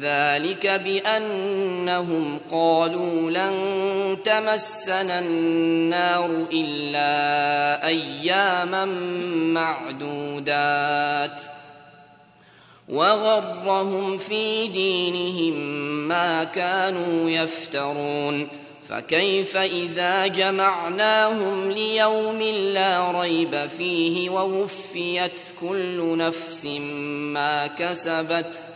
ذلك بأنهم قالوا لن تمسنا النار إلا أياما معدودات وغرهم في دينهم ما كانوا يفترون فكيف إذا جمعناهم ليوم لا ريب فيه ووفيت كل نفس ما كسبت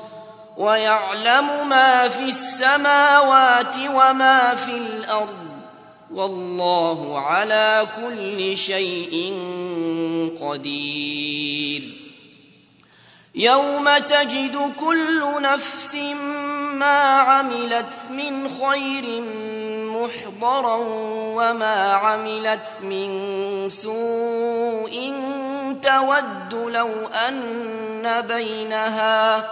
ويعلم ما في السماوات وما في الأرض والله على كل شيء قدير. يوم تجد كل نفس ما عملت من خير محضرا وما عملت من سوء تود لو أن بينها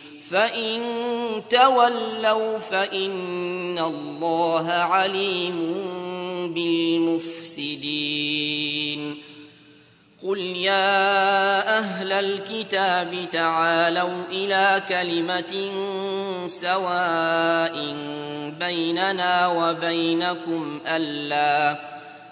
فإن تولوا فإن الله عليم بالمفسدين. قل يا أهل الكتاب تعالوا إلى كلمة سواء بيننا وبينكم ألا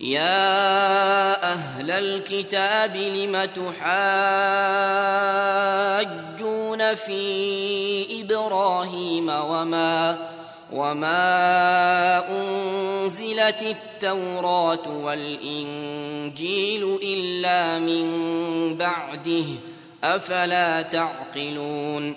يا أهل الكتاب لم تحاجون في إبراهيم وما وما أنزلت التوراة والإنجيل إلا من بعده أفلا تعقلون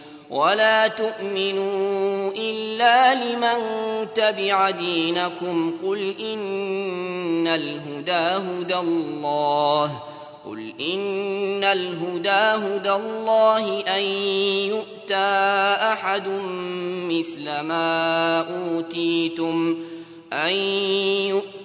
ولا تؤمنوا إلا لمن تبع دينكم. قل إن الهدى هدى الله. قل إن الهدى هدى الله أن يؤتى أحد مثل ما أوتيتم. أن يؤتى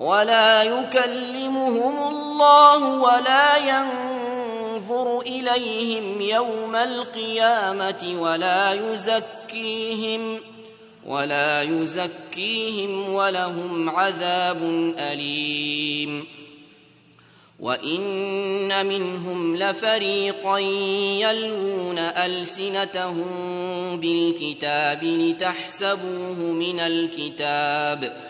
ولا يكلمهم الله ولا ينظر إليهم يوم القيامة ولا يزكيهم ولا يزكيهم ولهم عذاب أليم. وإن منهم لفريقا يلوون ألسنتهم بالكتاب لتحسبوه من الكتاب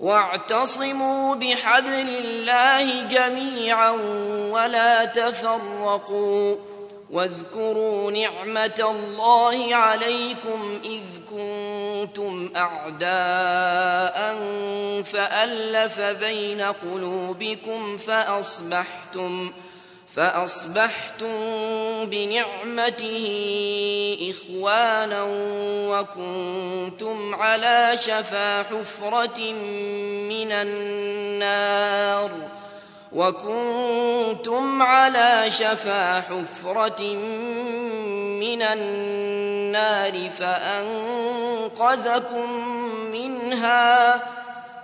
واعتصموا بحبل الله جميعا ولا تفرقوا واذكروا نعمة الله عليكم إذ كنتم أعداء فألف بين قلوبكم فأصبحتم فأصبحتم بنعمته إخوانا وكنتم على شفا حفرة من النار وكنتم على شفا حفرة من النار فأنقذكم منها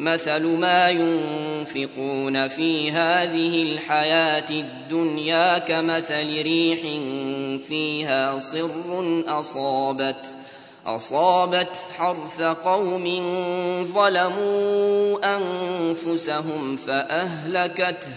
مثل ما ينفقون في هذه الحياة الدنيا كمثل ريح فيها صر أصابت أصابت حرث قوم ظلموا أنفسهم فأهلكته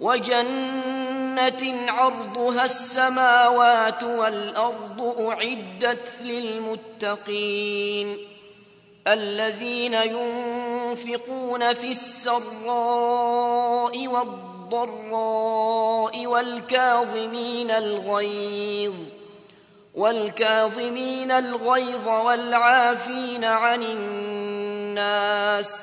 وجنة عرضها السماوات والأرض أعدت للمتقين الذين ينفقون في السراء والضراء والكاظمين الغيظ والكاظمين الغيظ والعافين عن الناس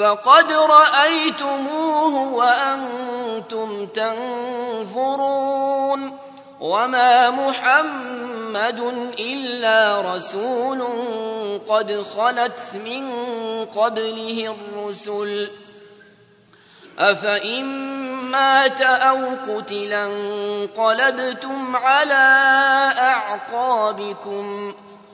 فقد رأيتموه وأنتم تنظرون وما محمد إلا رسول قد خلت من قبله الرسل. أفإن مات أو قتلا انقلبتم على أعقابكم.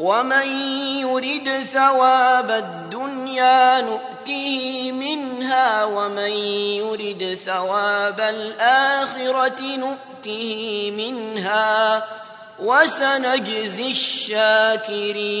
ومن يرد ثواب الدنيا نؤته منها ومن يرد ثواب الآخرة نؤته منها وسنجزي الشاكرين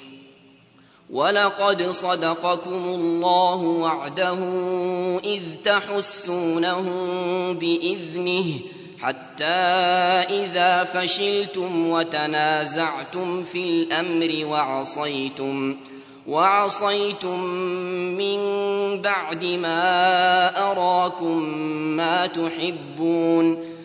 ولقد صدقكم الله وعده إذ تحسونهم بإذنه حتى إذا فشلتم وتنازعتم في الأمر وعصيتم وعصيتم من بعد ما أراكم ما تحبون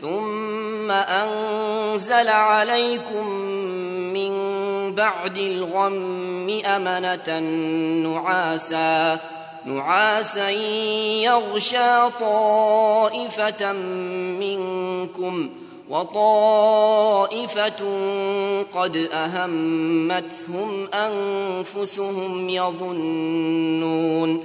ثم أنزل عليكم من بعد الغم أمنة نعاسا نعاسا يغشى طائفة منكم وطائفة قد أهمتهم أنفسهم يظنون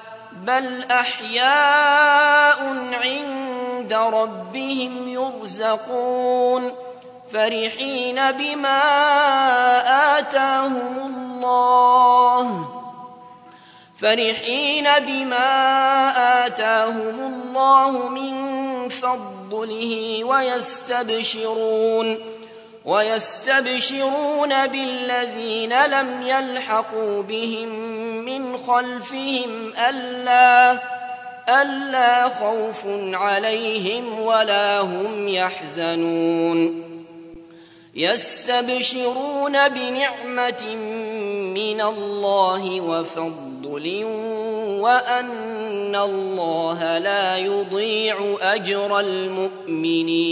بل احياء عند ربهم يرزقون فرحين بما آتاهم الله فرحين بما آتاهم الله من فضله ويستبشرون ويستبشرون بالذين لم يلحقوا بهم من خلفهم ألا ألا خوف عليهم ولا هم يحزنون. يستبشرون بنعمة من الله وفضل وأن الله لا يضيع أجر المؤمنين.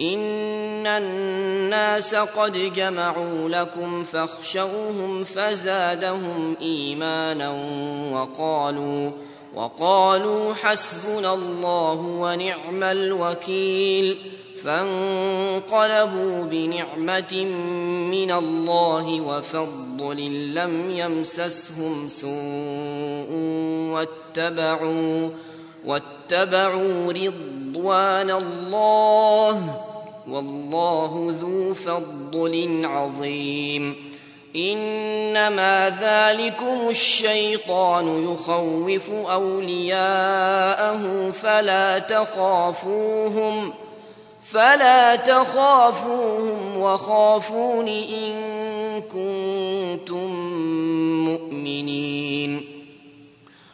إن الناس قد جمعوا لكم فاخشوهم فزادهم إيمانا وقالوا وقالوا حسبنا الله ونعم الوكيل فانقلبوا بنعمة من الله وفضل لم يمسسهم سوء واتبعوا واتبعوا رضوان الله والله ذو فضل عظيم. إنما ذلكم الشيطان يخوف أولياءه فلا تخافوهم فلا تخافوهم وخافون إن كنتم مؤمنين.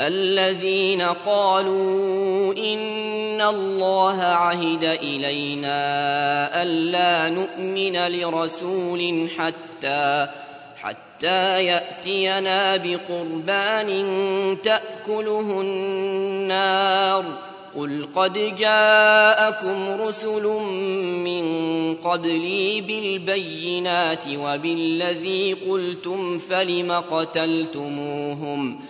الذين قالوا إن الله عهد إلينا ألا نؤمن لرسول حتى حتى يأتينا بقربان تأكله النار. قل قد جاءكم رسل من قبلي بالبينات وبالذي قلتم فلم قتلتموهم ۖ؟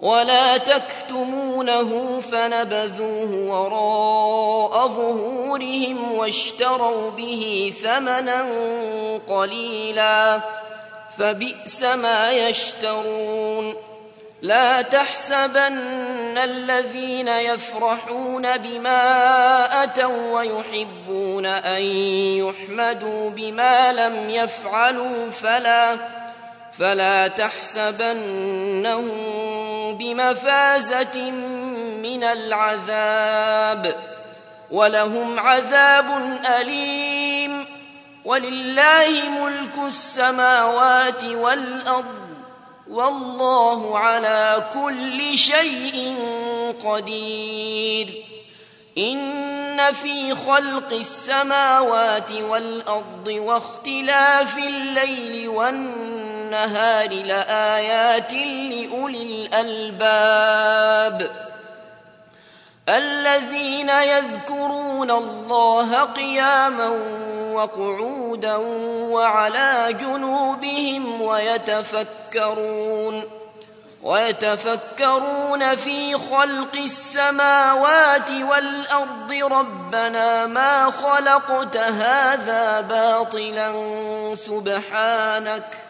ولا تكتمونه فنبذوه وراء ظهورهم واشتروا به ثمنا قليلا فبئس ما يشترون لا تحسبن الذين يفرحون بما أتوا ويحبون أن يحمدوا بما لم يفعلوا فلا فلا تحسبنهم بمفازة من العذاب ولهم عذاب أليم ولله ملك السماوات والأرض والله على كل شيء قدير إن في خلق السماوات والأرض واختلاف الليل والنهار لآيات لأولي الألباب. الذين يذكرون الله قياما وقعودا وعلى جنوبهم ويتفكرون ويتفكرون في خلق السماوات والأرض. ربنا ما خلقت هذا باطلا سبحانك.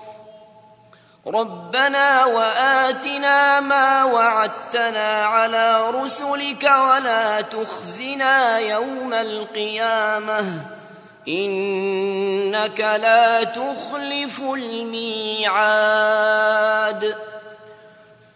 ربنا وآتنا ما وعدتنا على رسلك ولا تخزنا يوم القيامة إنك لا تخلف الميعاد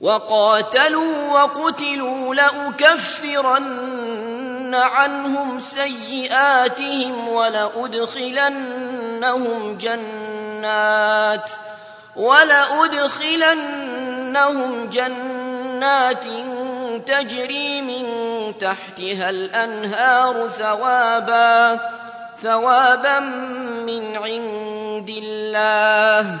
وقاتلوا وقتلوا لأكفرن عنهم سيئاتهم ولأدخلنهم جنات ولأدخلنهم جنات تجري من تحتها الأنهار ثوابا ثوابا من عند الله.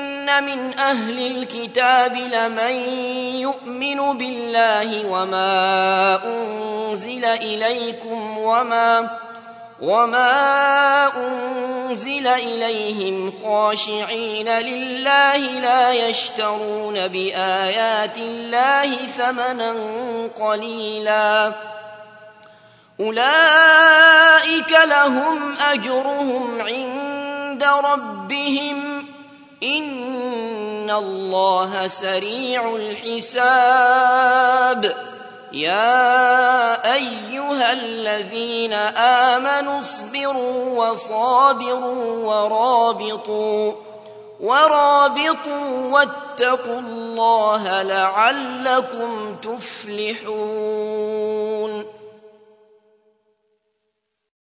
من أهل الكتاب لمن يؤمن بالله وما انزل اليكم وما وما أنزل إليهم خاشعين لله لا يشترون بآيات الله ثمنا قليلاً أولئك لهم أجرهم عند ربهم إن الله سريع الحساب يا أيها الذين آمنوا اصبروا وصابروا ورابطوا ورابطوا واتقوا الله لعلكم تفلحون